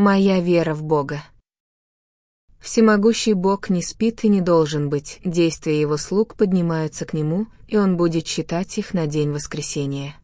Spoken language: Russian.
Моя вера в Бога. Всемогущий Бог не спит и не должен быть, действия его слуг поднимаются к нему, и он будет считать их на день воскресения.